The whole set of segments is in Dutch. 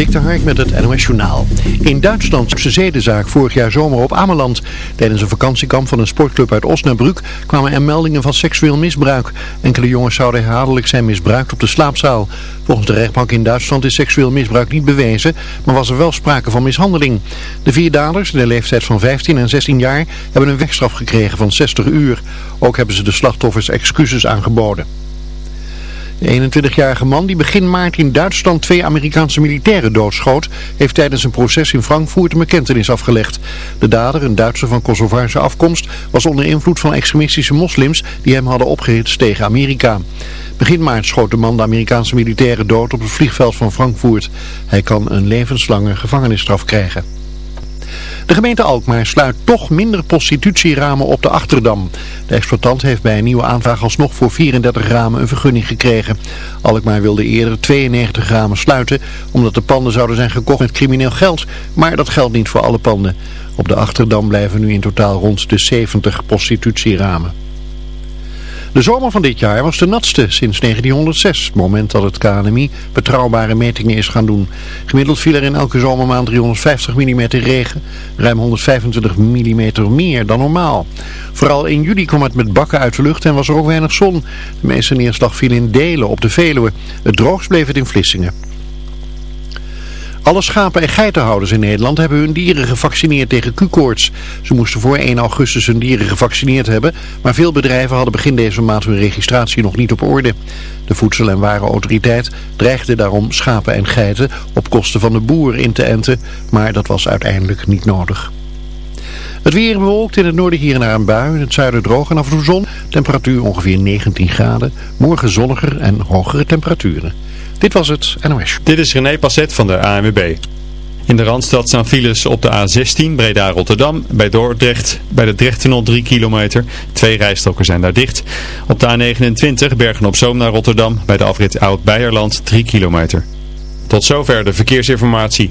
Dik de met het NOS Journaal. In Duitsland is de zedenzaak vorig jaar zomer op Ameland. Tijdens een vakantiekamp van een sportclub uit Osnabrück kwamen er meldingen van seksueel misbruik. Enkele jongens zouden herhaaldelijk zijn misbruikt op de slaapzaal. Volgens de rechtbank in Duitsland is seksueel misbruik niet bewezen, maar was er wel sprake van mishandeling. De vier daders, in de leeftijd van 15 en 16 jaar, hebben een wegstraf gekregen van 60 uur. Ook hebben ze de slachtoffers excuses aangeboden. De 21-jarige man die begin maart in Duitsland twee Amerikaanse militairen doodschoot, heeft tijdens een proces in Frankfurt een bekentenis afgelegd. De dader, een Duitser van Kosovaarse afkomst, was onder invloed van extremistische moslims die hem hadden opgehitst tegen Amerika. Begin maart schoot de man de Amerikaanse militairen dood op het vliegveld van Frankfurt. Hij kan een levenslange gevangenisstraf krijgen. De gemeente Alkmaar sluit toch minder prostitutieramen op de Achterdam. De exploitant heeft bij een nieuwe aanvraag alsnog voor 34 ramen een vergunning gekregen. Alkmaar wilde eerder 92 ramen sluiten omdat de panden zouden zijn gekocht met crimineel geld. Maar dat geldt niet voor alle panden. Op de Achterdam blijven nu in totaal rond de 70 prostitutieramen. De zomer van dit jaar was de natste sinds 1906, het moment dat het KNMI betrouwbare metingen is gaan doen. Gemiddeld viel er in elke zomermaand 350 mm regen, ruim 125 mm meer dan normaal. Vooral in juli kwam het met bakken uit de lucht en was er ook weinig zon. De meeste neerslag viel in delen op de Veluwe. Het droogst bleef het in Vlissingen. Alle schapen- en geitenhouders in Nederland hebben hun dieren gevaccineerd tegen Q-koorts. Ze moesten voor 1 augustus hun dieren gevaccineerd hebben, maar veel bedrijven hadden begin deze maand hun registratie nog niet op orde. De Voedsel- en Warenautoriteit dreigde daarom schapen en geiten op kosten van de boer in te enten, maar dat was uiteindelijk niet nodig. Het weer bewolkt in het noorden hier en daar een bui, in het zuiden droog en af en toe zon. Temperatuur ongeveer 19 graden. Morgen zonniger en hogere temperaturen. Dit was het NOS. Dit is René Passet van de ANWB. In de Randstad staan files op de A16 Breda-Rotterdam bij Dordrecht bij de Drechttunnel 3 kilometer. Twee rijstroken zijn daar dicht. Op de A29 Bergen-op-Zoom naar Rotterdam bij de afrit Oud-Beierland 3 kilometer. Tot zover de verkeersinformatie.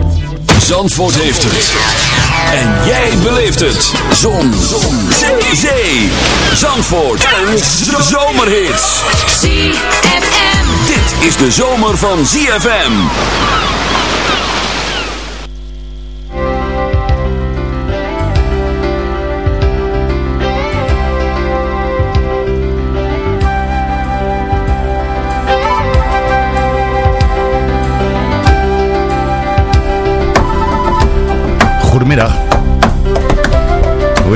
Zandvoort heeft het. En jij beleeft het. Zon. Zon. Zee. Zee. Zandvoort. En zomerhits. ZFM. Dit is de zomer van ZFM.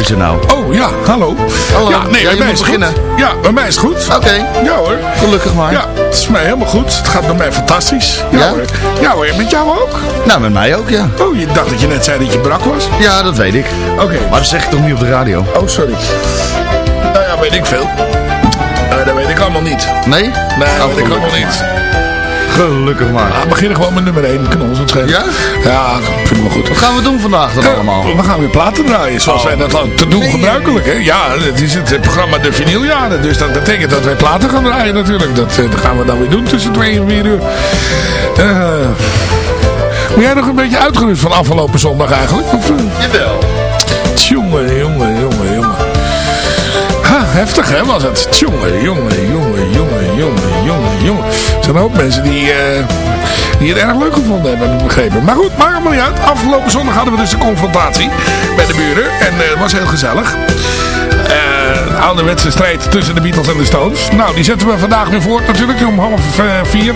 Is het nou? Oh ja, hallo. Hallo. Ja, nee, Ja, bij je mij moet is beginnen. goed. Ja, bij mij is goed. Oké, Ja hoor. gelukkig maar. Ja, het is mij helemaal goed. Het gaat bij mij fantastisch. Ja, Ja? hoor. Ja hoor, met jou ook? Nou, met mij ook, ja. Oh, je dacht dat je net zei dat je brak was? Ja, dat weet ik. Oké. Maar dat zeg ik toch niet op de radio? Oh, sorry. Nou ja, weet ik veel. Eh, dat weet ik allemaal niet. Nee? Nee, dat Oh, weet ik allemaal niet. Gelukkig maar. We beginnen gewoon met nummer 1. Kunnen ons het schelen. Ja? Ja, vind ik wel goed. Wat gaan we doen vandaag dan allemaal? We gaan weer platen draaien, zoals wij dat al te doen gebruikelijk. Hè? Ja, het is het programma de vinyljaren. Dus dat betekent dat wij platen gaan draaien natuurlijk. Dat, eh, dat gaan we dan weer doen tussen 2 en 4 uur. Eh, ben jij nog een beetje uitgerust van afgelopen zondag eigenlijk? Of, eh? Jawel. Jongen, jongen, jongen, jongen. Ha, heftig hè was het. Jongen, jongen, jongen, jongen, jongen, zijn hoop mensen die, eh, die het erg leuk gevonden hebben, heb ik begrepen. Maar goed, maakt allemaal niet uit. Afgelopen zondag hadden we dus de confrontatie bij de buren. En eh, het was heel gezellig. Een ouderwetse strijd tussen de Beatles en de Stones. Nou, die zetten we vandaag weer voort natuurlijk om half vier.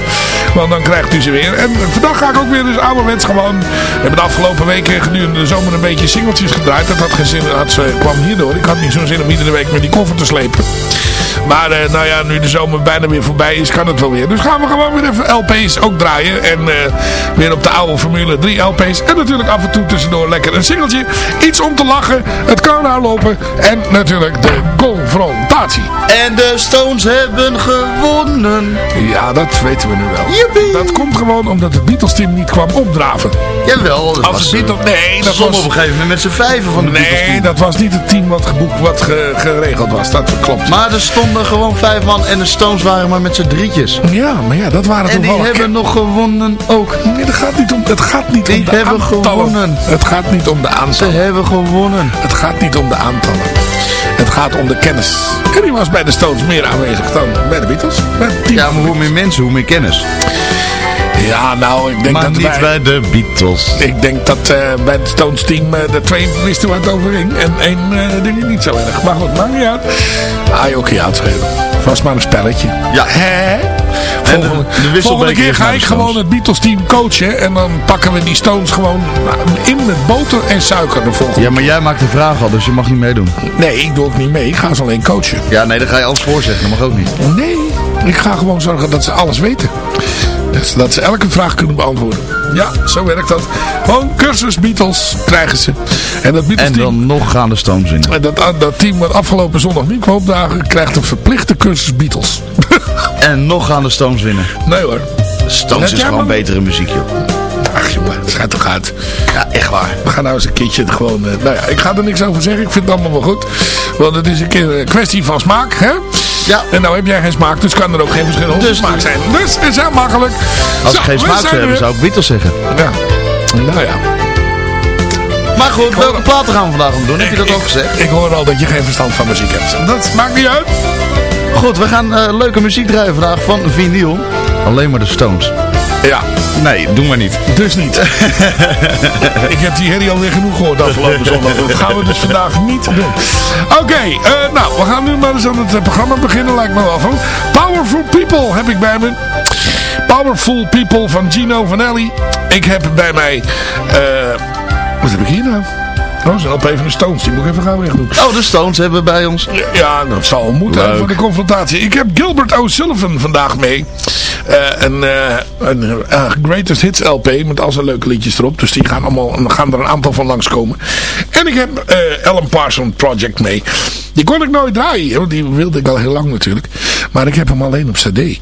Want dan krijgt u ze weer. En vandaag ga ik ook weer dus ouderwets gewoon. We hebben de afgelopen weken gedurende de zomer een beetje singeltjes gedraaid. Dat had geen zin, had, kwam hierdoor. Ik had niet zo'n zin om iedere week met die koffer te slepen. Maar eh, nou ja, nu de zomer bijna weer voorbij is, kan het wel weer. Dus gaan we gewoon weer even LP's ook draaien. En eh, weer op de oude Formule 3 LP's. En natuurlijk af en toe tussendoor lekker een singeltje. Iets om te lachen, het kan lopen. En natuurlijk de confrontatie. En de Stones hebben gewonnen. Ja, dat weten we nu wel. Dat komt gewoon omdat het Beatles team niet kwam opdraven. Jawel, dat Als was, Beatles... Nee, dat stonden was... op een gegeven moment met z'n vijven van de Beatles Nee, dat was niet het team wat, geboekt, wat ge- geregeld was. Dat klopt. Maar er stonden gewoon vijf man en de Stones waren maar met z'n drietjes. ja, maar ja, dat waren En toch die wel... hebben nog gewonnen ook. Nee, dat gaat niet om, het gaat niet Die om de hebben aantallen. gewonnen. Het gaat niet om de Ze aantallen. hebben gewonnen. Het gaat niet om de aantallen. Het gaat om de kennis. En die was bij de Stones meer aanwezig dan bij de Beatles. Bij. Ja, maar hoe meer mensen, hoe meer kennis. Ja, nou, ik denk Maar dat niet wij- bij de Beatles. Ik denk dat eh, bij het Stones team eh, de twee wisten waar het over ging. En één eh ding niet zo erg. Maar goed, maakt niet uit. Ah, je ook je uitschelen. Was maar een spelletje. Ja. Hè? Volgende, de- de wisselbeker volgende keer ga ik gewoon het Beatles team coachen. En dan pakken we die Stones gewoon in met boter en suiker de volgende Ja, maar jij maakt de vraag al, dus je mag niet meedoen. Nee, ik doe ook niet mee. Ik ga ze alleen coachen. Ja, nee, dan ga je alles voorzeggen. Dat mag ook niet. Nee, ik ga gewoon zorgen dat ze alles weten. Dat ze, dat ze elke vraag kunnen beantwoorden. Ja, zo werkt dat. Gewoon cursus Beatles krijgen ze. En dat Beatles En team... dan nog gaan de Stones in. En dat, dat team wat afgelopen zondag niet kwam opdagen, krijgt een verplichte cursus Beatles. En nog gaan de Stones winnen. nee hoor. Stones is gewoon betere muziek, joh. Ach jongen, schijt toch uit. Ja, echt waar. We gaan nou eens een keertje het gewoon... eh, nou ja, ik ga er niks over zeggen. Ik vind het allemaal wel goed. Want het is een keer een kwestie van smaak, hè? Ja. En nou heb jij geen smaak, dus kan er ook geen verschil Dus- smaak zijn. Dus het is heel makkelijk. Als ik geen smaak zou hebben, zou ik Beatles zeggen. Ja. Nou ja. Maar goed, welke platen gaan we vandaag om doen? Heb je dat ook gezegd? Ik hoor al dat je geen verstand van muziek hebt. Dat maakt niet uit. Goed, we gaan eh, leuke muziek draaien vandaag van vinyl. Alleen maar de Stones. Ja, Nee, doe maar niet. dus niet. ik heb die herrie alweer genoeg gehoord afgelopen zondag. Dat gaan we dus vandaag niet doen. Oké, eh, nou, we gaan nu maar eens aan het eh, programma beginnen. Lijkt me wel van. Powerful People heb ik bij me. Powerful People van Gino Vanelli. Ik heb bij mij... eh, wat heb ik hier nou? Oh, ze helpen even de Stones. Die moet ik even gaan weg doen. Oh, de Stones hebben we bij ons. Ja, dat zal moeten voor de confrontatie. Ik heb Gilbert O'Sullivan vandaag mee. Eh, een, eh, een eh, Greatest Hits LP met al zijn leuke liedjes erop. Dus die gaan, allemaal, gaan er een aantal van langskomen. En ik heb Alan Parsons Project mee. Die kon ik nooit draaien, die wilde ik al heel lang natuurlijk. Maar ik heb hem alleen op cd.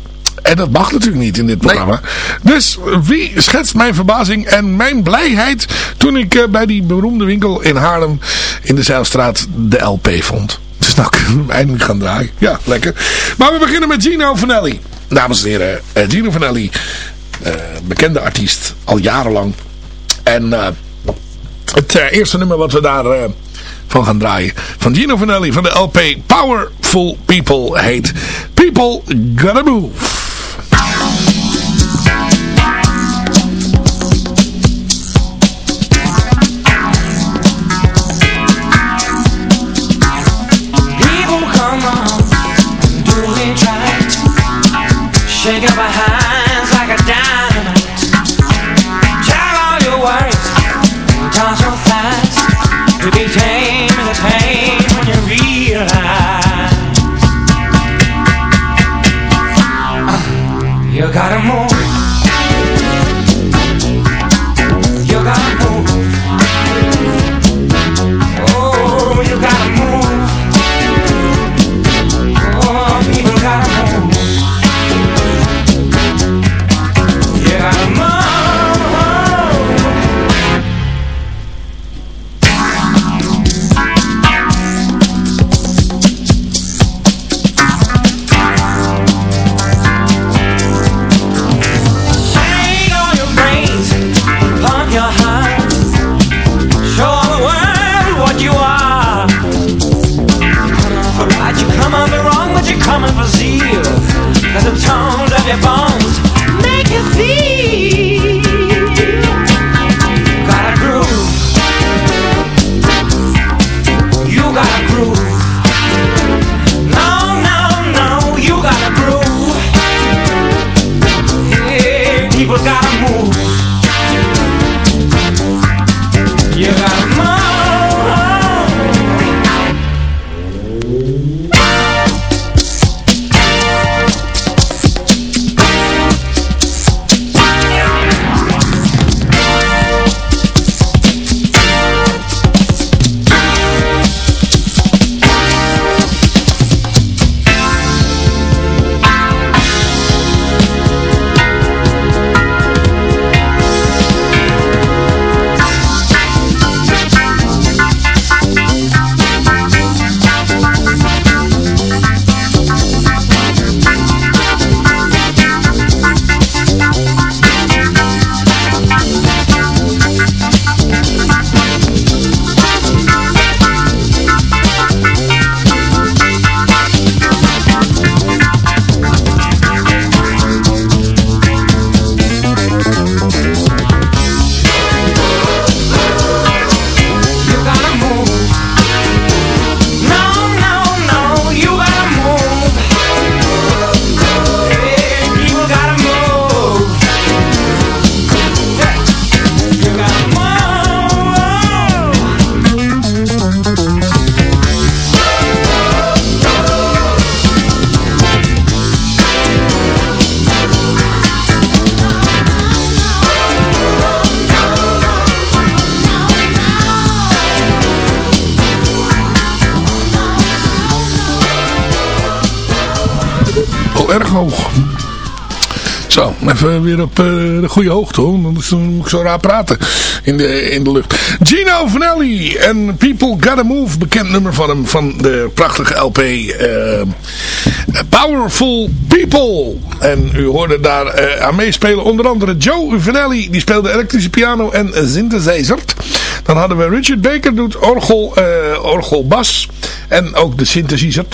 En dat mag natuurlijk niet in dit programma. Dus wie schetst mijn verbazing en mijn blijheid toen ik eh, bij die beroemde winkel in Haarlem in de Zeilstraat de LP vond. Dus nou kunnen we hem eindelijk gaan draaien. Ja, lekker. Maar we beginnen met Gino Vanelli. Dames en heren, eh, Gino Vanelli, eh, bekende artiest, al jarenlang. En het eerste nummer wat we daar van gaan draaien, van Gino Vanelli van de LP Powerful People, heet People Gotta Move. Weer op eh, de goede hoogte hoor. Anders moet ik zo raar praten in de, in de lucht. Gino Vanelli en People Gotta Move. Bekend nummer van hem van de prachtige LP eh, Powerful People. En u hoorde daar eh, aan meespelen onder andere Joe Vanelli. Die speelde elektrische piano en synthesizer. Dan hadden we Richard Baker doet orgel, eh orgelbas. En ook de synthesizer.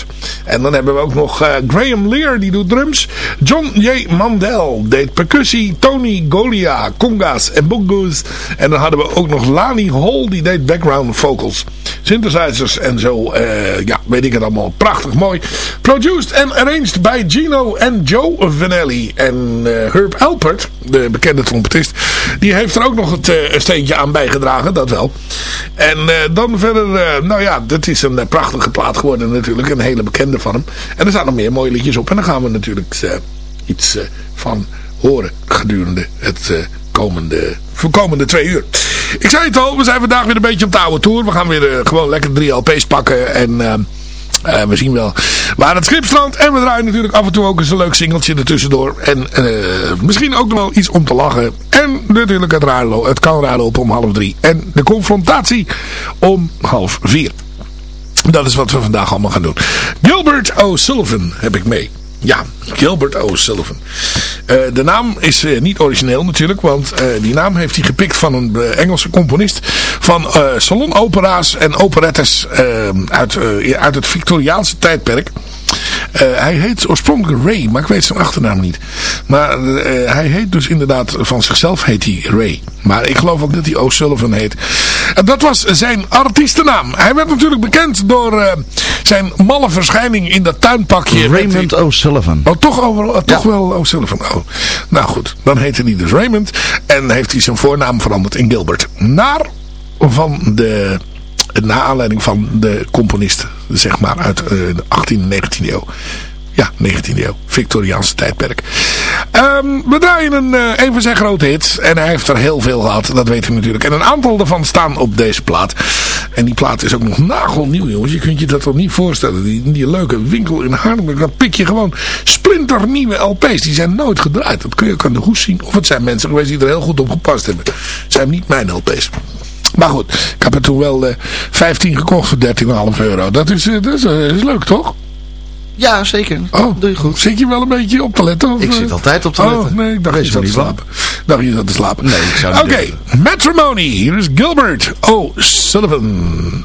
En dan hebben we ook nog eh, Graham Lear, die doet drums. John J. Mandel deed percussie. Tony Golia, conga's en bongo's. En dan hadden we ook nog Lani Hall, die deed background vocals. Synthesizers en zo. eh, ja, weet ik het allemaal. Prachtig mooi. Produced and arranged bij Gino en Joe Vanelli. En Herb Alpert, de bekende trompetist. Die heeft er ook nog het een steentje aan bijgedragen. Dat En eh, dan verder, eh, nou ja, dat is een eh, prachtige plaat geworden natuurlijk. Een hele bekende van hem. En er staan nog meer mooie liedjes op. En daar gaan we natuurlijk iets van horen gedurende het komende, komende twee uur. Ik zei het al, we zijn vandaag weer een beetje op de oude tour. We gaan weer gewoon lekker drie LP's pakken. En we zien wel waar het schip strandt. En we draaien natuurlijk af en toe ook eens een leuk singeltje ertussendoor. En eh, misschien ook nog wel iets om te lachen. En natuurlijk het, het kan raarlopen om half drie. En de confrontatie om half vier. Dat is wat we vandaag allemaal gaan doen. Gilbert O'Sullivan heb ik mee. Ja, Gilbert O'Sullivan. Eh, de naam is eh, niet origineel natuurlijk, want eh, die naam heeft hij gepikt van een Engelse componist van salonopera's en operettes uit, uit het Victoriaanse tijdperk. Eh, hij heet oorspronkelijk Ray, maar ik weet zijn achternaam niet. Maar eh, hij heet dus inderdaad, van zichzelf heet hij Ray. Maar ik geloof ook dat hij O'Sullivan heet. En dat was zijn artiestennaam. Hij werd natuurlijk bekend door eh, zijn malle verschijning in dat tuinpakje. Raymond O'Sullivan. Oh, toch, overal, toch wel O'Sullivan. Oh. Nou goed, dan heette hij dus Raymond. En heeft hij zijn voornaam veranderd in Gilbert. Naar van de... Naar aanleiding van de componist, zeg maar, uit eh, de 18e en 19e eeuw. Ja, 19e eeuw. Victoriaanse tijdperk. Ehm, we draaien een, eh, een van zijn grote hits. En hij heeft er heel veel gehad. Dat weet u natuurlijk. En een aantal daarvan staan op deze plaat. En die plaat is ook nog nagelnieuw, jongens. Je kunt je dat toch niet voorstellen. Die, die leuke winkel in Haarlem. Dan pik je gewoon splinternieuwe LP's. Die zijn nooit gedraaid. Dat kun je ook aan de hoes zien. Of het zijn mensen geweest die er heel goed op gepast hebben. Het zijn niet mijn LP's. Maar goed, ik heb er toen wel eh 15 gekocht voor 13,5 euro. Dat is, eh, dat is, eh, is leuk, toch? Ja, zeker. Oh, Doe je goed. Zit je wel een beetje op te letten? Of, Ik eh? zit altijd op te Oh, letten. nee, ik dacht Wees je zat te slapen. Dacht je zat te slapen. Nee, ik zou niet Oké. Matrimony. Hier is Gilbert O'Sullivan.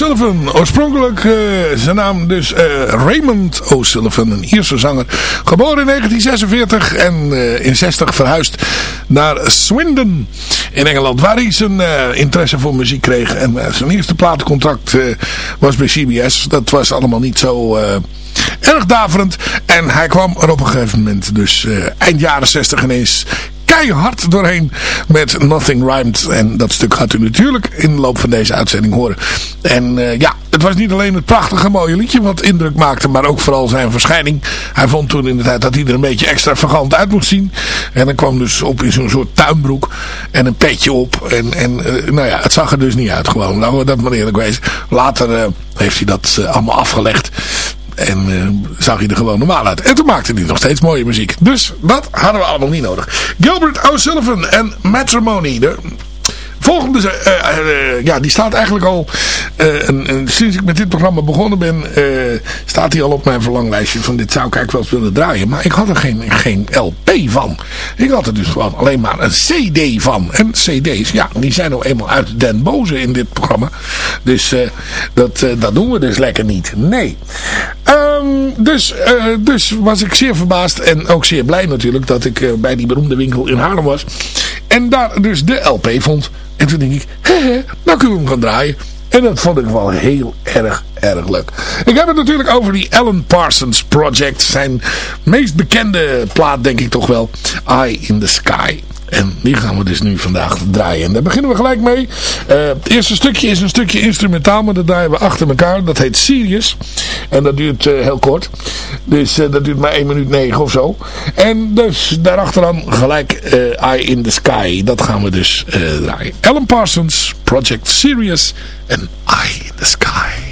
O'Sullivan. Oorspronkelijk eh, zijn naam dus eh, Raymond O'Sullivan, een Ierse zanger. Geboren in 1946 en eh, in 60 verhuisd naar Swindon in Engeland. Waar hij zijn interesse voor muziek kreeg. En zijn eerste platencontract was bij CBS. Dat was allemaal niet zo... erg daverend. En hij kwam er op een gegeven moment, dus eind jaren 60 ineens keihard doorheen met Nothing Rhymed. En dat stuk gaat u natuurlijk in de loop van deze uitzending horen. En eh, ja, het was niet alleen het prachtige mooie liedje wat indruk maakte, maar ook vooral zijn verschijning. Hij vond toen in de tijd dat hij er een beetje extravagant uit moest zien. En dan kwam dus op in zo'n soort tuinbroek en een petje op. En, en eh, nou ja, het zag er dus niet uit gewoon. We dat maar eerlijk wezen. Later eh, heeft hij dat allemaal afgelegd. En zag hij er gewoon normaal uit. En toen maakte hij nog steeds mooie muziek. Dus dat hadden we allemaal niet nodig. Gilbert O'Sullivan en Matrimony. De volgende, eh, eh, ja, die staat eigenlijk al, eh, sinds ik met dit programma begonnen ben, eh, staat hij al op mijn verlanglijstje van dit zou ik eigenlijk wel eens willen draaien. Maar ik had er geen, geen LP van. Ik had er dus gewoon alleen maar een CD van. En CD's, ja, die zijn nou eenmaal uit den boze in dit programma. Dus eh, dat, eh, dat doen we dus lekker niet. Nee. Ehm, dus, eh, dus was ik zeer verbaasd en ook zeer blij natuurlijk dat ik eh, bij die beroemde winkel in Haarlem was. En daar dus de LP vond. En toen denk ik, hè, nou kunnen we hem gaan draaien. En dat vond ik wel heel erg, erg leuk. Ik heb het natuurlijk over die Alan Parsons Project. Zijn meest bekende plaat denk ik toch wel. Eye in the Sky. En die gaan we dus nu vandaag draaien. En daar beginnen we gelijk mee. Eh, het eerste stukje is een stukje instrumentaal, maar dat draaien we achter elkaar. Dat heet Sirius. En dat duurt eh, heel kort. Dus eh, dat duurt maar 1 minuut 9 of zo. En dus daarachteraan gelijk Eye in the Sky. Dat gaan we dus draaien. Alan Parsons, Project Sirius en Eye in the Sky.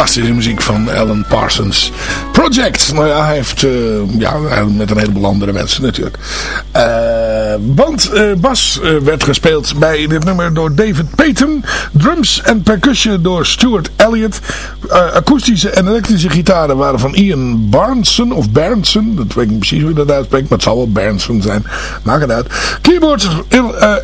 Fantastische muziek van Alan Parsons Project. Nou ja, hij heeft uh, ja, met een heleboel andere mensen natuurlijk. Uh, want uh, bas werd gespeeld bij dit nummer door David Payton. Drums en percussion door Stuart Elliott. akoestische en elektrische gitaren waren van Ian Barnson of Barnson. Dat weet ik niet precies hoe je dat uitspreekt, maar het zal wel Barnson zijn. Maak het uit. Keyboards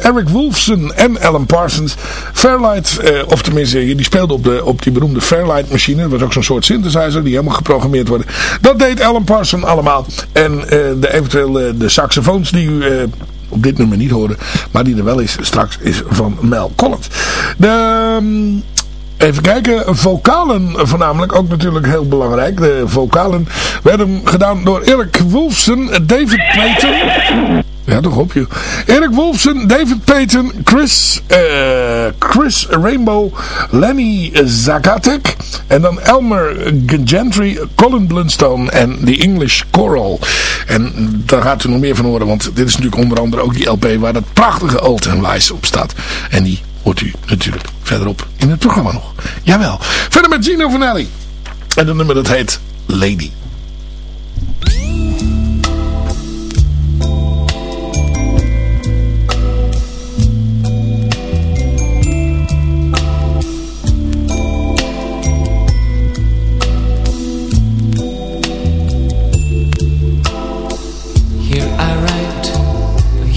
Eric Wolfson en Alan Parsons. Fairlight, of tenminste, die speelde op, de, op die beroemde Fairlight machine. Dat was ook zo'n soort synthesizer die helemaal geprogrammeerd worden. Dat deed Alan Parsons allemaal. En de eventueel de saxofoons die u... Op dit nummer niet horen, maar die er wel is straks, is van Mel Collins. De... Um, Even kijken, vocalen voornamelijk, ook natuurlijk heel belangrijk. De vocalen werden gedaan door Erik Wolfsen, David Clayton... Ja, toch op je. Erik Wolfsen, David Payton, Chris, uh, Chris Rainbow, Lenny Zagatek. En dan Elmer Gentry, Colin Blunstone en The English Choral. En daar gaat u nog meer van horen, want dit is natuurlijk onder andere ook die LP waar dat prachtige Old and Wise op staat. En die hoort u natuurlijk verderop in het programma nog. Jawel. Verder met Gino Vanelli. En een nummer dat heet Lady.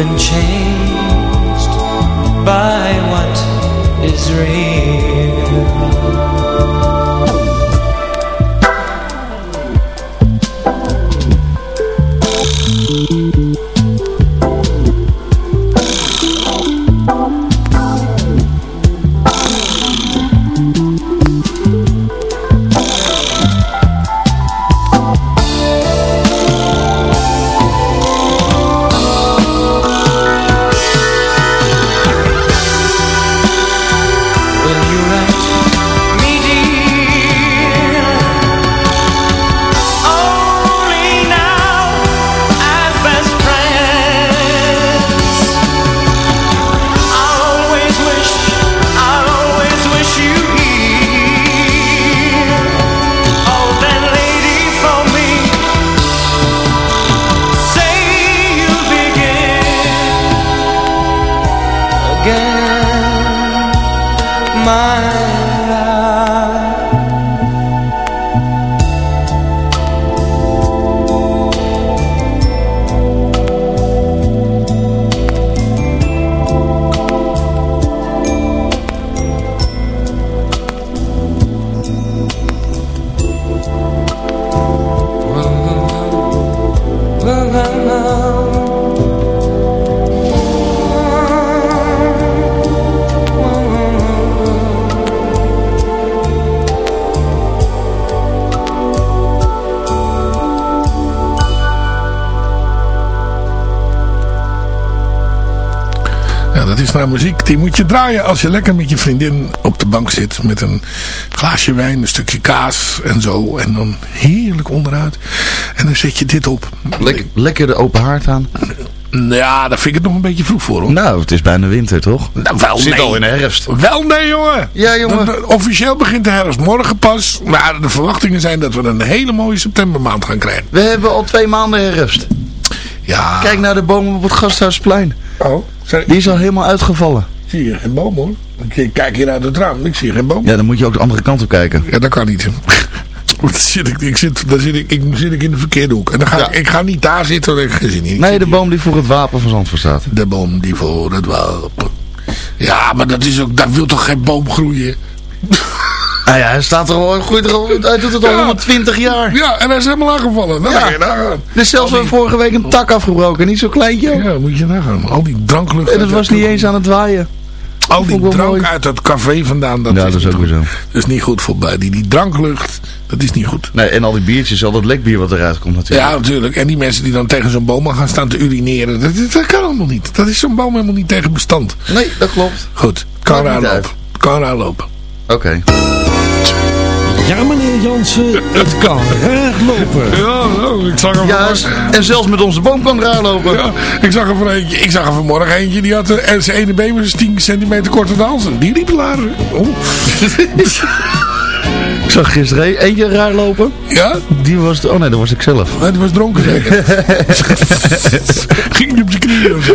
been changed by what is real Nou muziek. Die moet je draaien als je lekker met je vriendin op de bank zit. Met een glaasje wijn, een stukje kaas en zo. En dan heerlijk onderuit. En dan zet je dit op. Lekker, lekker de open haard aan. Ja, daar vind ik het nog een beetje vroeg voor hoor. Nou, het is bijna winter, toch? Nou, wel Zit nee. al in de herfst. Wel nee, jongen. Ja, jongen. De- de- officieel begint de herfst morgen pas. Maar de verwachtingen zijn dat we een hele mooie septembermaand gaan krijgen. We hebben al twee maanden herfst. Ja. Kijk naar de bomen op het Gasthuisplein. Oh, Die is al helemaal uitgevallen. Zie hier geen boom hoor. Ik kijk hier uit het raam. Ik zie geen boom. Ja, dan moet je ook de andere kant op kijken. Ja, dat kan niet. Want Dan zit ik, ik, zit, dan zit ik, ik, zit ik in de verkeerde hoek. En dan ga Ja. ik, ik ga niet daar zitten. want Ik geen zin in. Ik Nee, de boom die voor het wapen van Zandvoort staat. De boom die voor het wapen. Ja, maar dat is ook, daar wil toch geen boom groeien? Ah ja, hij staat er al, al, hij doet het al Ja. 120 jaar. Ja, en hij is helemaal aangevallen. Dan Ja. ga je nagaan. Er is zelfs Al die- vorige week een tak afgebroken, niet zo kleintje. Ja, moet je nagaan. Al die dranklucht. En het was niet eens aan het waaien. Al die drank mooi. uit dat café vandaan. Dat Ja, is dat is niet ook weer goed. zo. Dat is niet goed voor bij die, die dranklucht. Dat is niet goed. Nee, en al die biertjes, al dat lekbier wat eruit komt natuurlijk. Ja, natuurlijk. En die mensen die dan tegen zo'n boom gaan staan te urineren. Dat, dat kan allemaal niet. Dat is zo'n boom helemaal niet tegen bestand. Nee, dat klopt. Goed. Kan eraan lopen. Kan eraan lopen. Oké. Ja, meneer Jansen, het kan raar lopen. Ja, oh, ik zag er Ja, vanmorgen- en zelfs met onze boom kan raar lopen. Ja, ik zag er voor eentje, ik zag er vanmorgen eentje, die had een zijn ene been was 10 centimeter korter dan zijn. Die liep laren. Oh. Ik zag gisteren e- eentje raar lopen. Ja? Die was, oh nee, dat was ik zelf. Nee, die was dronken zeker. Ging niet op zijn knieën of zo.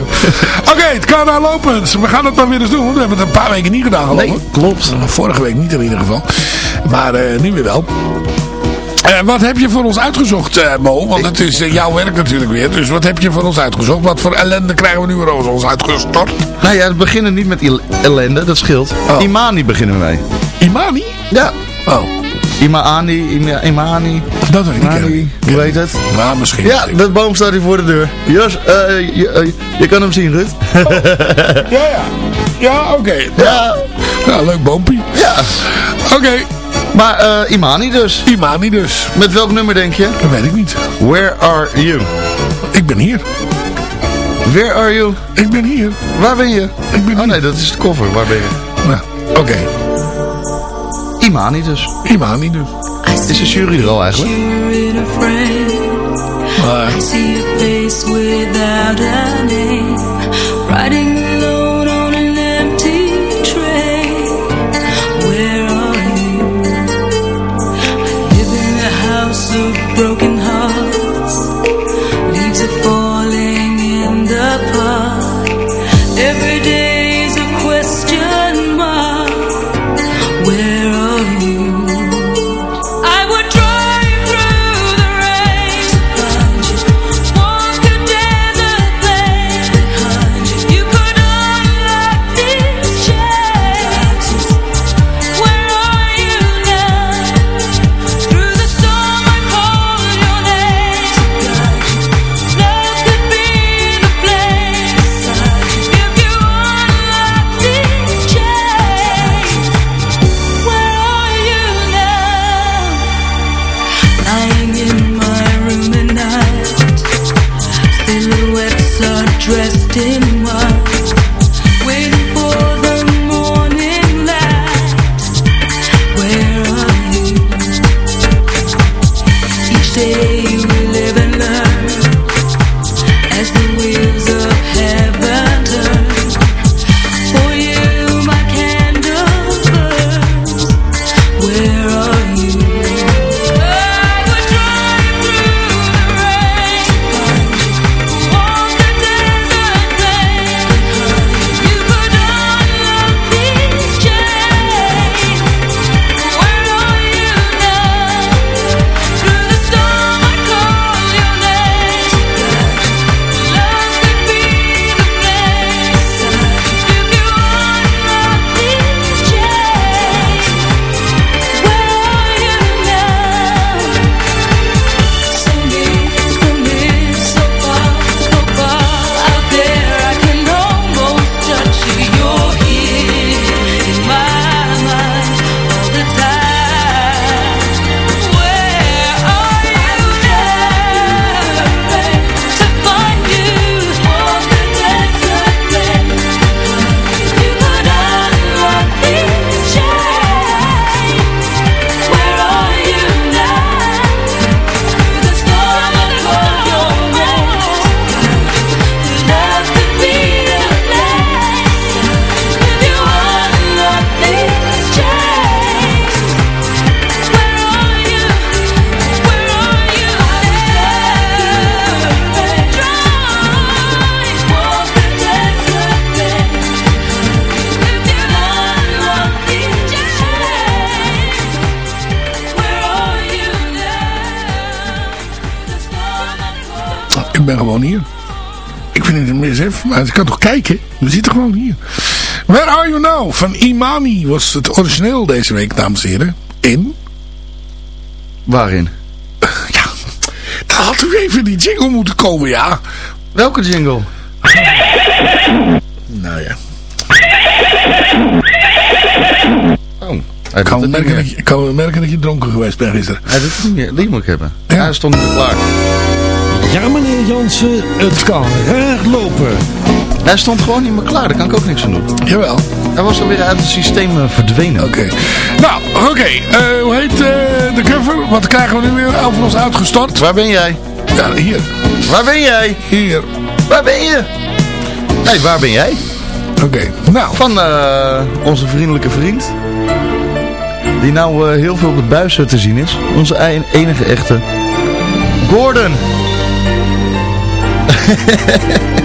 Oké, het kan daar lopen. We gaan het maar weer eens doen. Want we hebben het een paar weken niet gedaan geloof ik. Nee, klopt. Vorige week niet in ieder geval. Maar eh, nu weer wel. Eh, wat heb je voor ons uitgezocht, eh, Mo? Want het is eh, jouw werk natuurlijk weer. Dus wat heb je voor ons uitgezocht? Wat voor ellende krijgen we nu weer over ons uitgestort? Nou ja, we beginnen niet met ellende, dat scheelt. Oh. Imani beginnen we mee. Imani? Ja. Oh, Imaani, Ima, Imani, dat weet ik Imani, hoe heet het? Nou, misschien. Ja, de boom staat hier voor de deur. Jos, eh, je, eh, je kan hem zien, Ruud. ja. Ja, ja oké. ja, Ja, leuk boompie. ja. Oké, Maar eh, Imani dus. Imani dus. Met welk nummer denk je? Dat weet ik niet. Where are you? Ik ben hier. Where are you? Ik ben hier. Waar ben je? Ik ben Oh hier. nee, dat is de cover. Waar ben je? Nou, oké. Imani dus. Imani dus. Is de jury er al eigenlijk? Maar, ik kan toch kijken? We zitten gewoon hier. Where Are You Now van Imani was het origineel deze week, dames en heren. In? Waarin? Ja, daar had u even die jingle moeten komen, ja. Welke jingle? Nou ja. Oh. Ik kan, merken dat je, ik kan merken dat je dronken geweest bent gisteren. Hij doet het niet meer. Die moet ik hebben. Ja. Hij stond niet klaar. Ja, meneer Jansen, het kan raar lopen. Hij stond gewoon niet meer klaar. Daar kan ik ook niks aan doen. Jawel. Hij was alweer uit het systeem eh, verdwenen. Oké. Nou, oké. Eh, hoe heet eh, de cover? Wat krijgen we nu weer over ons uitgestort? Waar ben jij? Ja, hier. Waar ben jij? Hier. Waar ben je? Hé, hey, waar ben jij? Oké. Nou. Van onze vriendelijke vriend. Die nou heel veel op de buis te zien is. Onze enige echte. Gordon.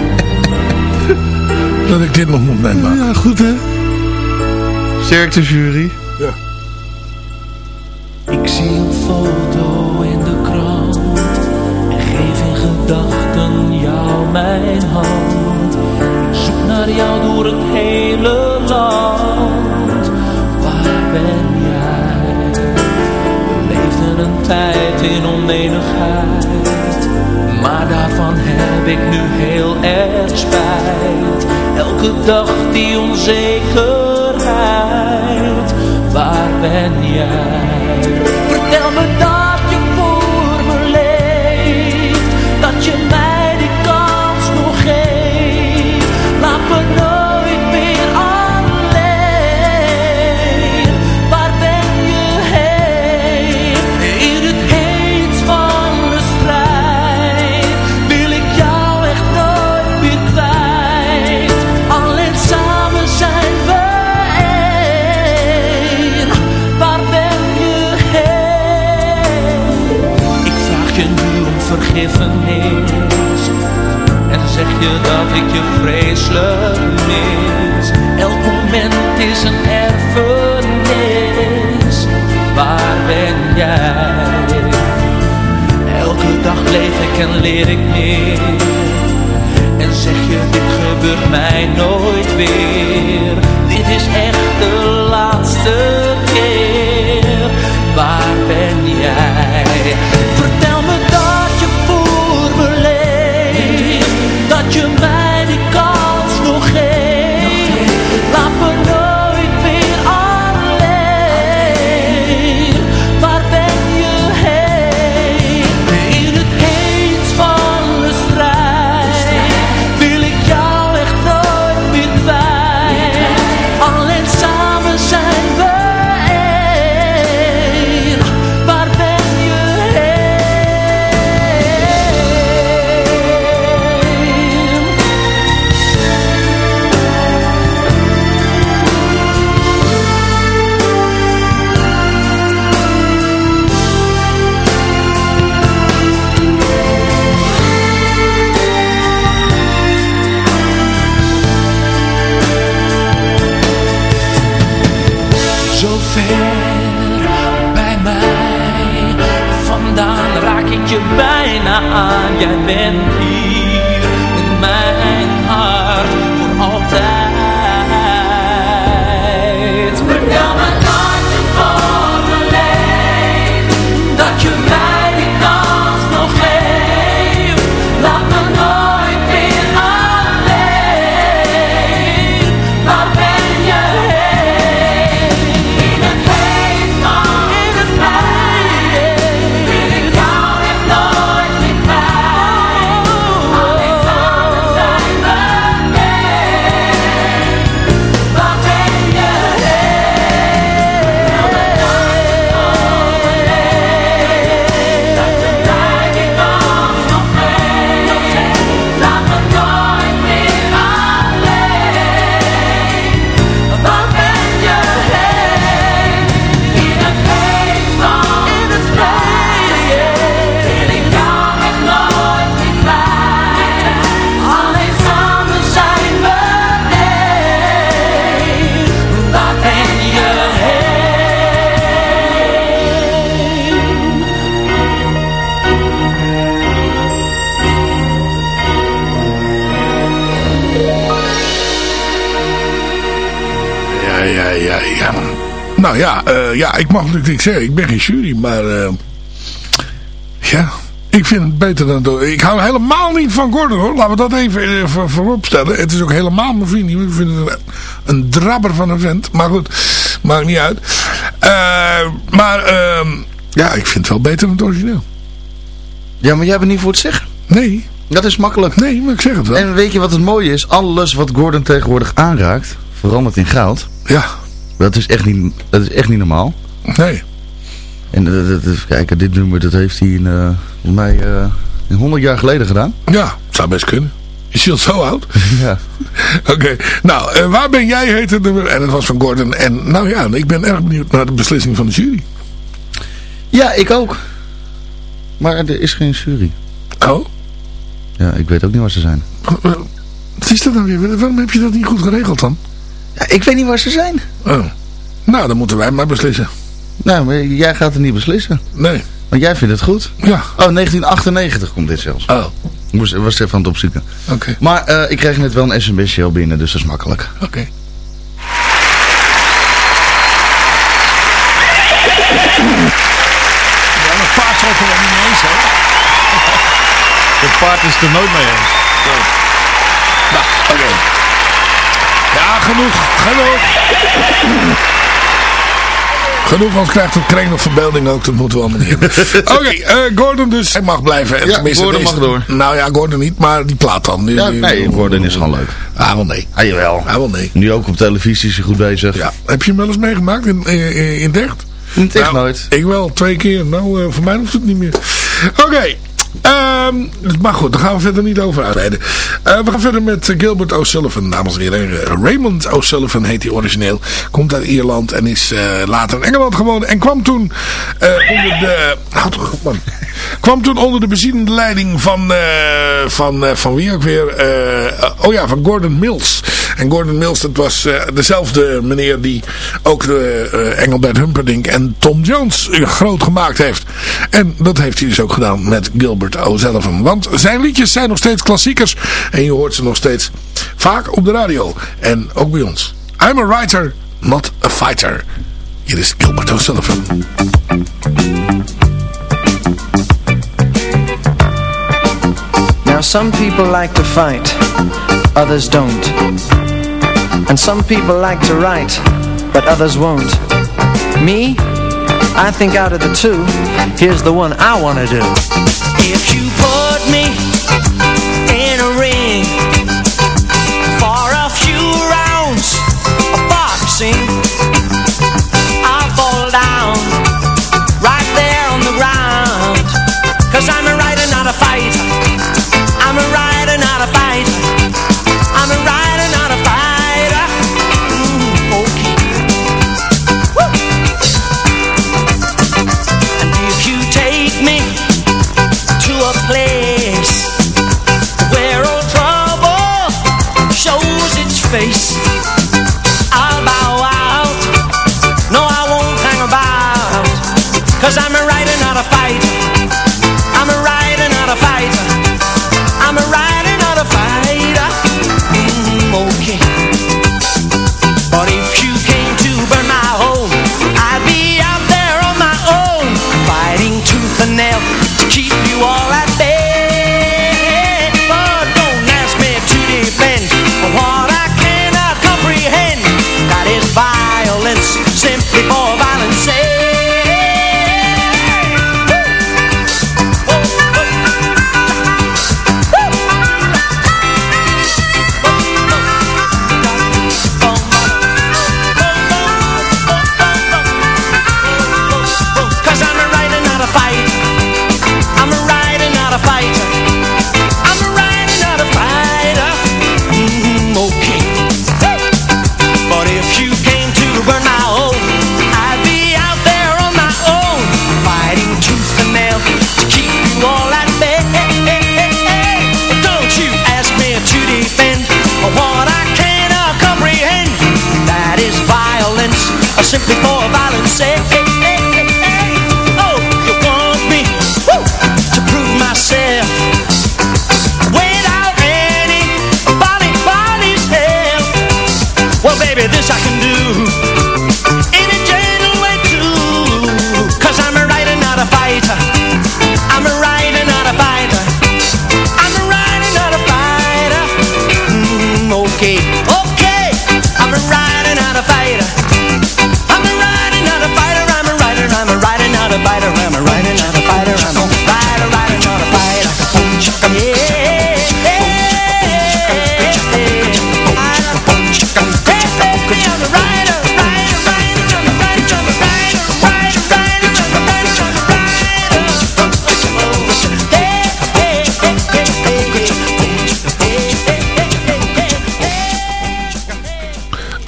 Dat ik dit nog moet nemen. Ja, goed hè? Sterk de jury. Ja. Ik zie een foto in de krant en geef in gedachten jou mijn hand. Ik zoek naar jou door het hele land. Waar ben jij? We leefden een tijd in onenigheid, heb ik nu heel erg spijt. Elke dag die onzekerheid, waar ben jij? Vertel me dat je dat ik je vreselijk mis. Elk moment is een erfenis. Waar ben jij? Elke dag leef ik en leer ik meer. En zeg je dit gebeurt mij nooit weer. Dit is echt de laatste aan. Jij Nou ja, eh, ja, ik mag natuurlijk niks zeggen. Ik ben geen jury, maar... eh, ja, ik vind het beter dan... door- Ik hou helemaal niet van Gordon, hoor. Laten we dat even eh, voor- voorop stellen. Het is ook helemaal mijn vriend. niet. Ik vind het een, een drabber van een vent. Maar goed, maakt niet uit. Maar, ehm, ja, ik vind het wel beter dan het origineel. Ja, maar jij bent niet voor het zeggen. Nee. Dat is makkelijk. Nee, maar ik zeg het wel. En weet je wat het mooie is? Alles wat Gordon tegenwoordig aanraakt, verandert in goud. Ja. Dat is echt niet, dat is echt niet normaal. Nee. En uh, dat, dat, kijk, dit nummer dat heeft hij in, uh, volgens mij uh, 100 jaar geleden gedaan. Ja, het zou best kunnen. Is hij al zo oud? ja. Oké, okay. nou, uh, waar ben jij heet het nummer? En het was van Gordon. En nou ja, ik ben erg benieuwd naar de beslissing van de jury. Ja, ik ook. Maar er is geen jury. Oh? Ja, ik weet ook niet waar ze zijn. Wat is dat dan weer? Waarom heb je dat niet goed geregeld dan? Ja, ik weet niet waar ze zijn. Oh. Nou, dan moeten wij maar beslissen. Nou, maar jij gaat het niet beslissen. Nee. Want jij vindt het goed. Ja. Oh, 1998 komt dit zelfs. Oh. Ik was, was even aan het opzoeken. Oké. Okay. Maar uh, ik kreeg net wel een sms-show binnen, dus dat is makkelijk. Oké. Okay. Ja, het paard zal het er wel niet mee eens, hè? Het paard is het er nooit mee eens. Zo. Nou, oké. Okay. Ja, genoeg. Genoeg. Genoeg, anders krijgt het kring nog verbeelding ook. Dat moeten we allemaal niet Oké, okay, uh, Gordon dus. Hij mag blijven. En ja, Gordon deze, mag door. Nou ja, Gordon niet, maar die plaat dan. Nu, ja, nu, nee, nu, Gordon is gewoon leuk. Ah, wel nee. Ah, jawel. Ah, wel nee. Nu ook op televisie is hij goed bezig. Ja. Heb je hem wel eens meegemaakt in, in, in Decht? Decht nou, nooit. Ik wel, twee keer. Nou, uh, voor mij hoeft het niet meer. Oké. Okay. Um, maar goed, daar gaan we verder niet over uitrijden. Uh, we gaan verder met Gilbert O'Sullivan, dames en heren. Raymond O'Sullivan heet hij origineel. Komt uit Ierland en is later in Engeland gewoond. En kwam toen onder de... Houd toch op man. Kwam toen onder de bezielende leiding van... van, van wie ook weer? oh ja, van Gordon Mills. En Gordon Mills, dat was dezelfde meneer die ook Engelbert Humperdinck en Tom Jones groot gemaakt heeft. En dat heeft hij dus ook gedaan met Gilbert O'Sullivan. Want zijn liedjes zijn nog steeds klassiekers. En je hoort ze nog steeds vaak op de radio. En ook bij ons. I'm a writer, not a fighter. Hier is Gilbert O'Sullivan. Now some people like to fight, others don't. And some people like to write, but others won't. Me? I think out of the two, here's the one I want to do. If you put me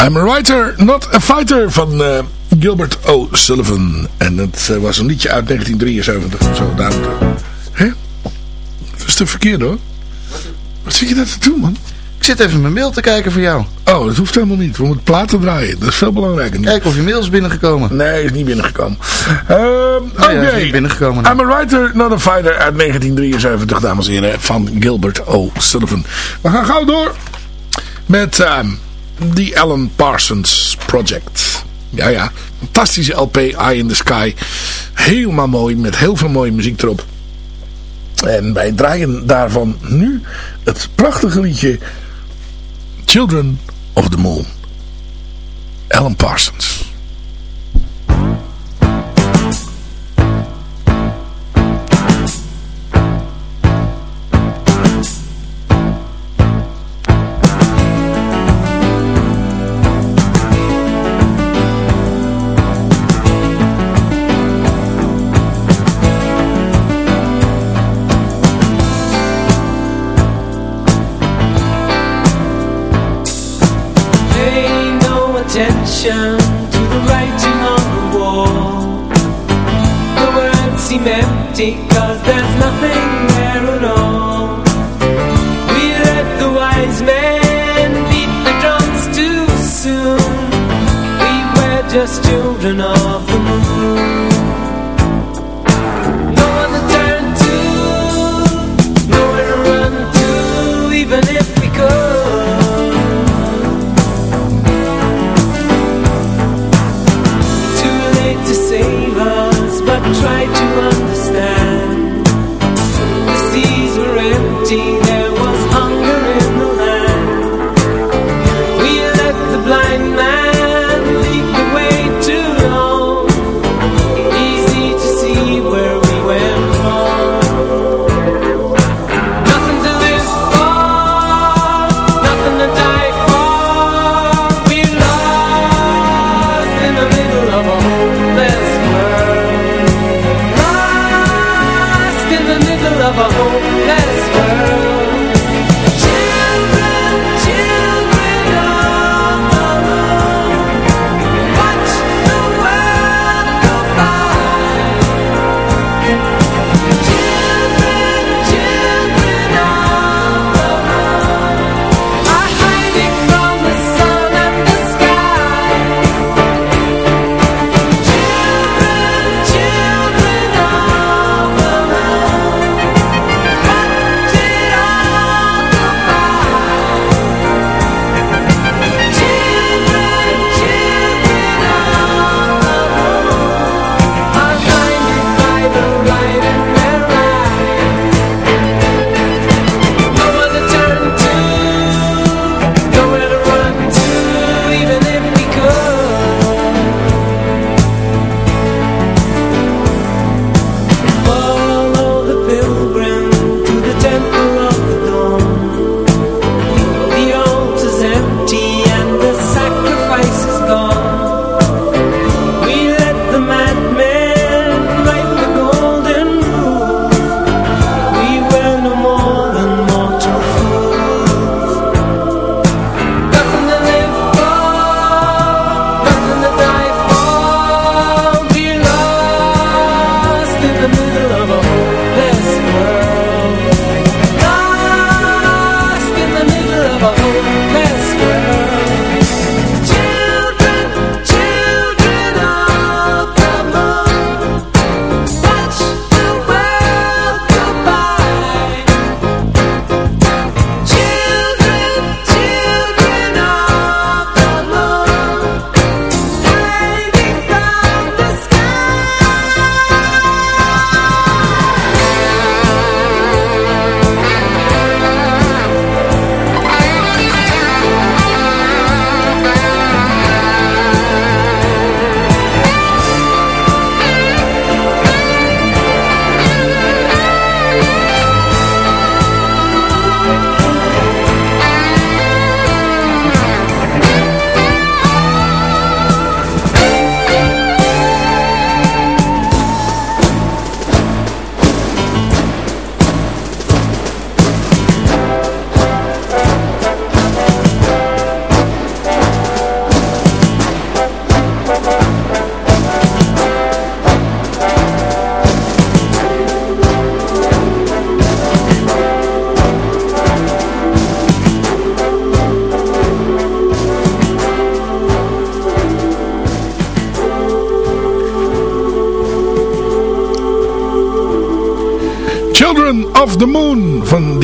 I'm a writer, not a fighter van eh, Gilbert O'Sullivan. En het eh, was een liedje uit 1973 of zo. Daar, hè? Dat is te verkeerd hoor. Wat zit je daar te doen man? Ik zit even mijn mail te kijken voor jou. Oh, dat hoeft helemaal niet. We moeten platen draaien. Dat is veel belangrijker. nu. Kijk of je mail is binnengekomen. Nee, is niet binnengekomen. Ehm ja, Oké. is niet binnengekomen. I'm a writer, not a fighter uit 1973, dames en heren, van Gilbert O'Sullivan. We gaan gauw door met ehm The Alan Parsons Project. Ja, ja. Fantastische LP, Eye in the Sky. Helemaal mooi, met heel veel mooie muziek erop. En wij draaien daarvan nu het prachtige liedje Children of the Moon. Alan Parsons. Attention to the writing on the wall. The words seem empty cause there's nothing there at all. We let the wise men beat the drums too soon. We were just children of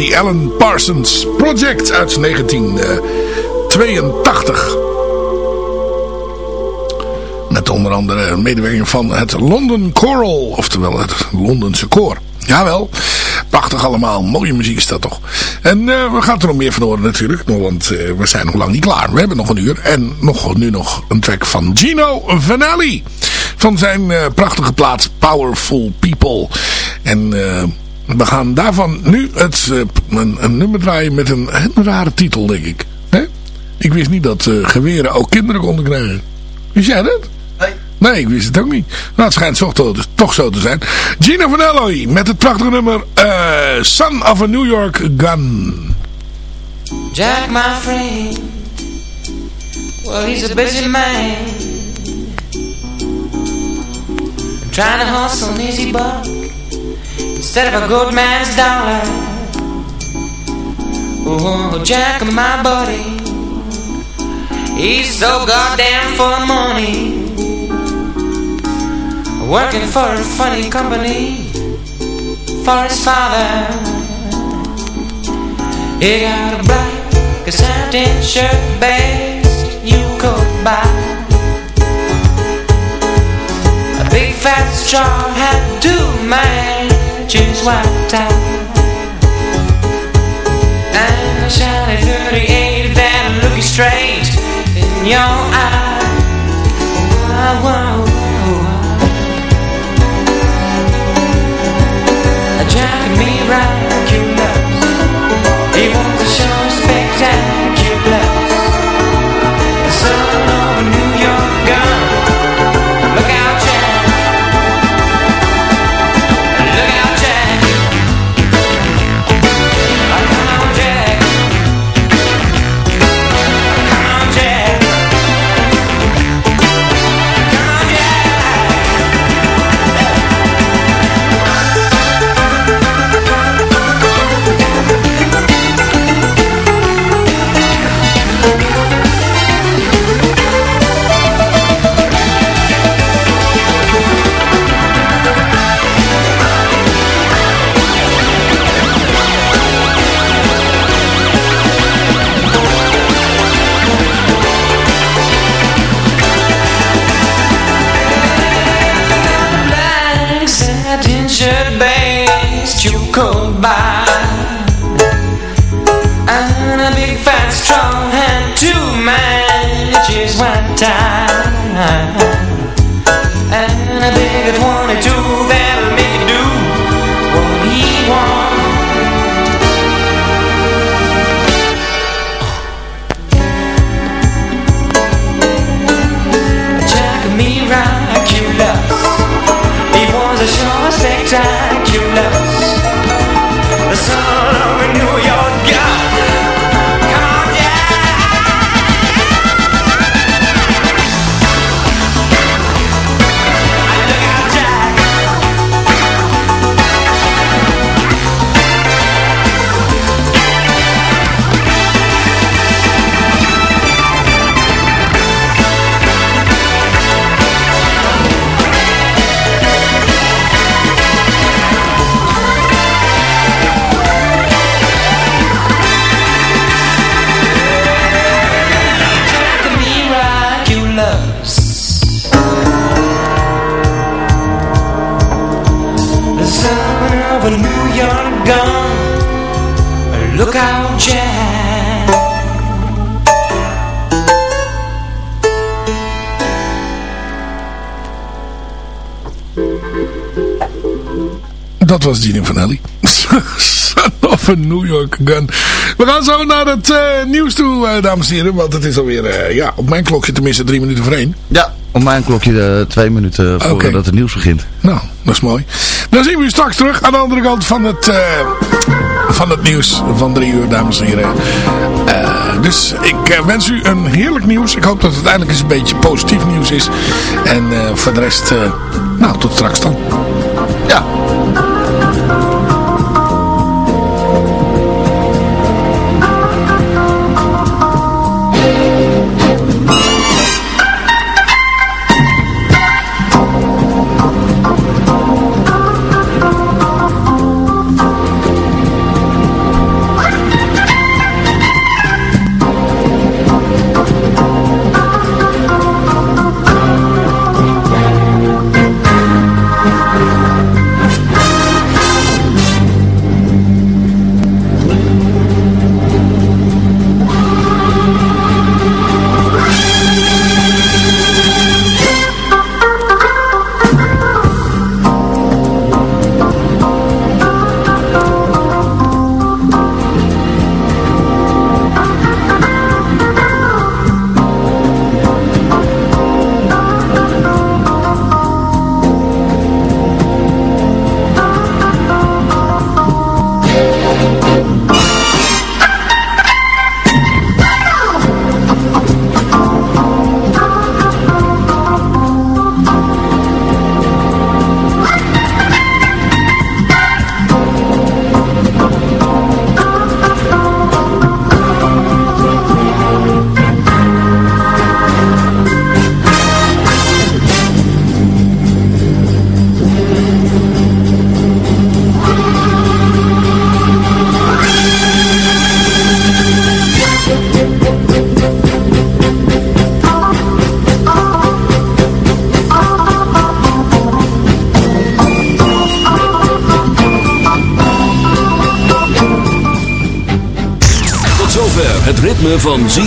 The Alan Parsons Project uit 1982. Met onder andere medewerking van het London Choral, oftewel het Londense koor. Jawel, prachtig allemaal. Mooie muziek is dat toch. En uh, we gaan er nog meer van horen natuurlijk. Want uh, we zijn nog lang niet klaar. We hebben nog een uur. En nog, nu nog een track van Gino Vanelli. Van zijn prachtige plaat Powerful People. En we gaan daarvan nu het, een, een, nummer draaien met een, een rare titel denk ik. He? Ik wist niet dat geweren ook kinderen konden krijgen. Wist jij dat? Nee, ik wist het ook niet. Nou, het schijnt toch, toch, toch zo te zijn. Gino Vanelli met het prachtige nummer uh, Son of a New York Gun. Jack, my friend. Well, he's a busy man. Trying to hustle an easy buck Instead of a good man's dollar. Oh, Jack, my buddy. He's so goddamn full of money. Working for a funny company. For his father. He got a black a satin shirt best you could buy. A big fat straw hat to just is wiped out I'm a shiny 38 if I'm looking straight in your eye. Whoa, whoa, whoa. Driving me right, you know He time. A New York Gun. We gaan zo naar het eh, nieuws toe, eh, dames en heren. Want het is alweer, eh, ja, op mijn klokje tenminste drie minuten voor één. Ja, op mijn klokje twee minuten voordat Oké. het nieuws begint. Nou, dat is mooi. Dan zien we u straks terug aan de andere kant van het, van het nieuws van drie uur, dames en heren. Dus ik wens u een heerlijk nieuws. Ik hoop dat het eindelijk eens een beetje positief nieuws is. En voor de rest, nou, tot straks dan. Ja.